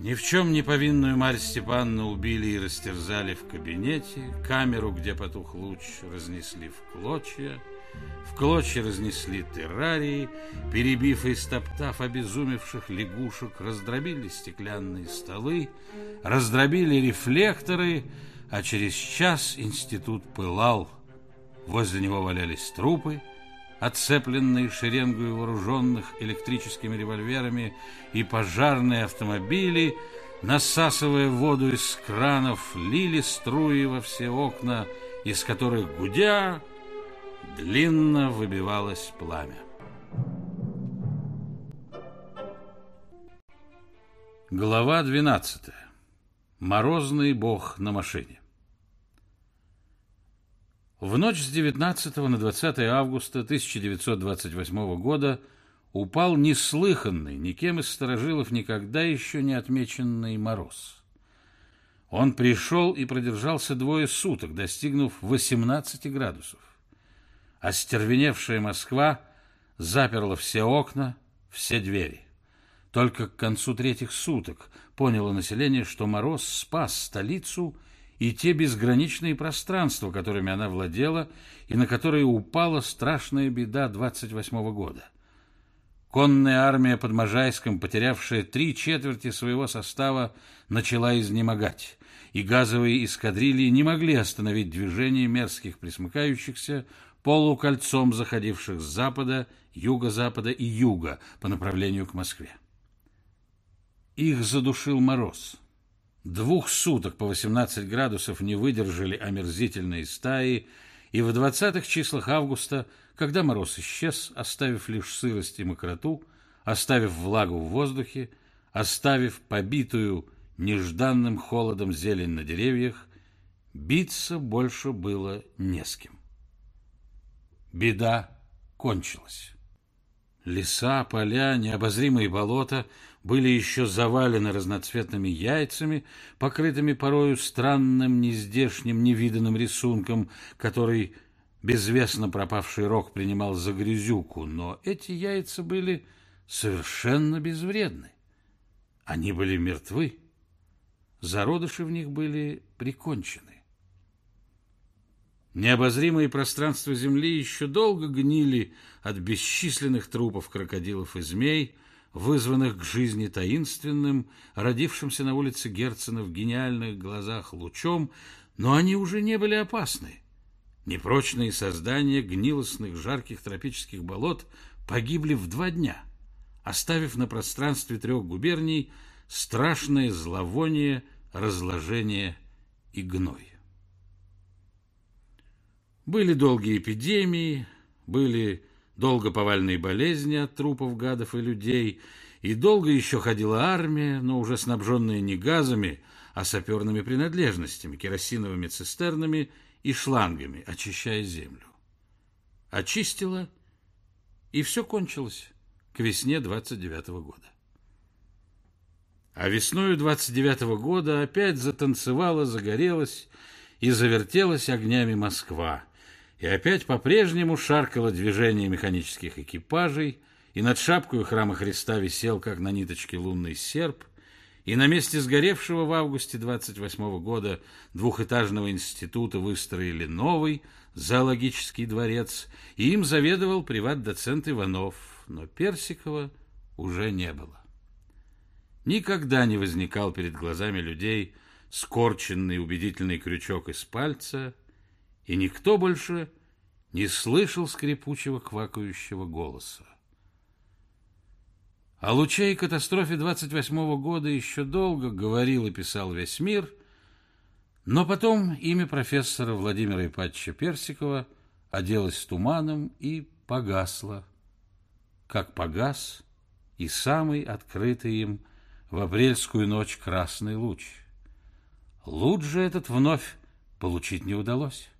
Ни в чем не повинную Марь Степановну убили и растерзали в кабинете, камеру, где потух луч, разнесли в клочья, в клочья разнесли террарии, перебив и стоптав обезумевших лягушек, раздробили стеклянные столы, раздробили рефлекторы, а через час институт пылал. Возле него валялись трупы, отцепленные шеренгой вооруженных электрическими револьверами и пожарные автомобили, насасывая воду из кранов, лили струи во все окна, из которых, гудя, длинно выбивалось пламя. Глава 12. Морозный бог на машине. В ночь с 19 на 20 августа 1928 года упал неслыханный, никем из сторожилов никогда еще не отмеченный мороз. Он пришел и продержался двое суток, достигнув 18 градусов. Остервеневшая Москва заперла все окна, все двери. Только к концу третьих суток поняло население, что мороз спас столицу – и те безграничные пространства, которыми она владела и на которые упала страшная беда 28 года. Конная армия под Можайском, потерявшая три четверти своего состава, начала изнемогать, и газовые эскадрильи не могли остановить движение мерзких присмыкающихся, полукольцом заходивших с запада, юго-запада и юга по направлению к Москве. Их задушил мороз – Двух суток по 18 градусов не выдержали омерзительные стаи, и в 20-х числах августа, когда мороз исчез, оставив лишь сырость и мокроту, оставив влагу в воздухе, оставив побитую нежданным холодом зелень на деревьях, биться больше было не с кем. Беда кончилась. Леса, поля, необозримые болота были еще завалены разноцветными яйцами, покрытыми порою странным, нездешним, невиданным рисунком, который безвестно пропавший рог принимал за грязюку, но эти яйца были совершенно безвредны. Они были мертвы, зародыши в них были прикончены. Необозримые пространства земли еще долго гнили от бесчисленных трупов крокодилов и змей, вызванных к жизни таинственным, родившимся на улице Герцена в гениальных глазах лучом, но они уже не были опасны. Непрочные создания гнилостных жарких тропических болот погибли в два дня, оставив на пространстве трех губерний страшное зловоние, разложение и гной. Были долгие эпидемии, были долго повальные болезни от трупов гадов и людей, и долго еще ходила армия, но уже снабженная не газами, а саперными принадлежностями, керосиновыми цистернами и шлангами, очищая землю. Очистила, и все кончилось к весне 29 -го года. А весною 29 -го года опять затанцевала, загорелась и завертелась огнями Москва, и опять по-прежнему шаркало движение механических экипажей, и над шапкой храма Христа висел, как на ниточке, лунный серп, и на месте сгоревшего в августе 28 года двухэтажного института выстроили новый зоологический дворец, и им заведовал приват-доцент Иванов, но Персикова уже не было. Никогда не возникал перед глазами людей скорченный убедительный крючок из пальца — и никто больше не слышал скрипучего квакающего голоса. О луче и катастрофе 28-го года еще долго говорил и писал весь мир, но потом имя профессора Владимира Ипатча Персикова оделось туманом и погасло, как погас и самый открытый им в апрельскую ночь красный луч. Луч же этот вновь получить не удалось.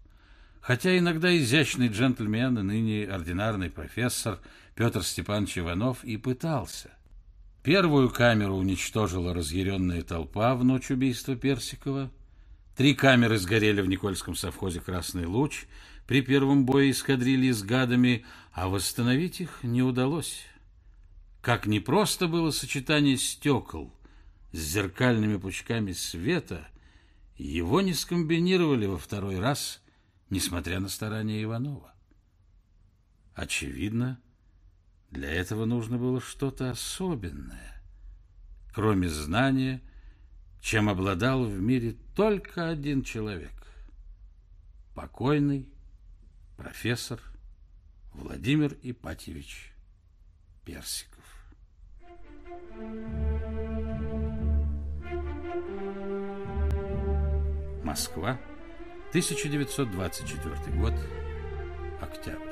Хотя иногда изящный джентльмен и ныне ординарный профессор Петр Степанович Иванов и пытался. Первую камеру уничтожила разъяренная толпа в ночь убийства Персикова. Три камеры сгорели в Никольском совхозе «Красный луч» при первом бое эскадрильи с гадами, а восстановить их не удалось. Как непросто было сочетание стекол, с зеркальными пучками света, его не скомбинировали во второй раз, несмотря на старания Иванова. Очевидно, для этого нужно было что-то особенное, кроме знания, чем обладал в мире только один человек – покойный профессор Владимир Ипатьевич Персиков. Москва, 1924 год, октябрь.